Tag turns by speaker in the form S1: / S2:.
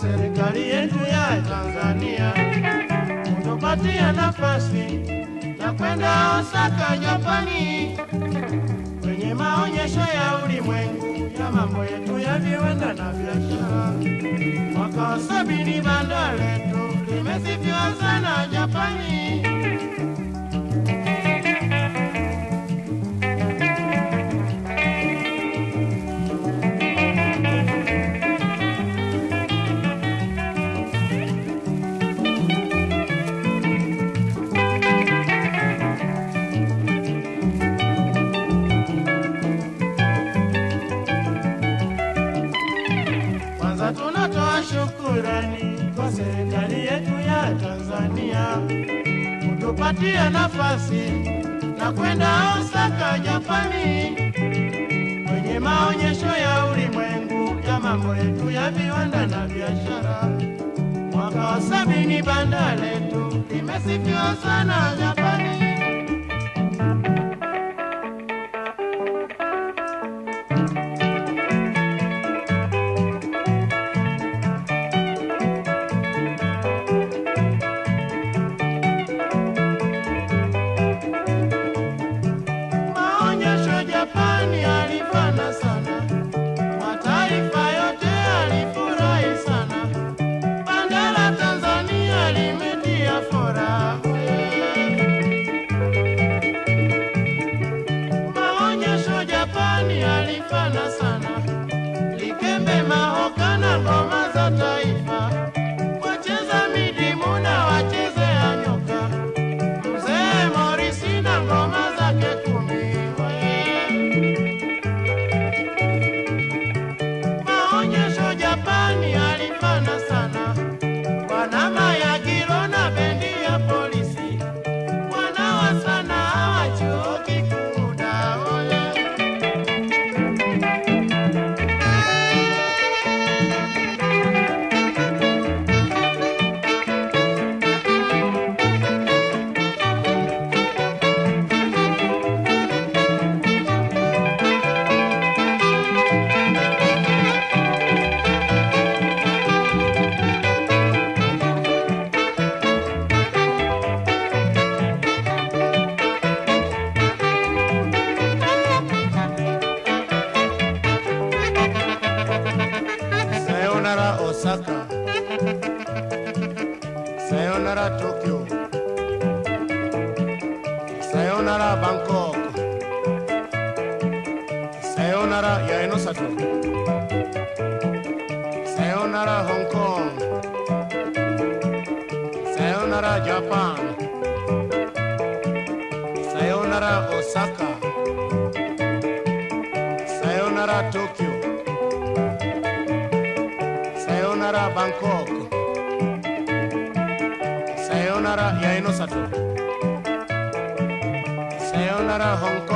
S1: serikali yetu ya Tanzania kutupatia nafasi ya kwenda Osaka, Japani, kwenye maonyesho ya ulimwengu ya mambo yetu ya viwanda na biashara. Mwaka wa sabini banda letu limesifiwa tunatoa shukurani kwa serikali yetu ya Tanzania kutupatia nafasi na kwenda Osaka, Japani, kwenye maonyesho ya ulimwengu ya mambo yetu ya viwanda na biashara. Mwaka wa sabini banda letu limesifiwa sana Japani. Osaka. Sayonara Tokyo. Sayonara Bangkok. Sayonara Yaenosato. Sayonara Hong Kong. Sayonara Japan. Sayonara Osaka. Sayonara Tokyo. Sayonara Bangkok. Sayonara Yaenosato. Sayonara Hong Kong.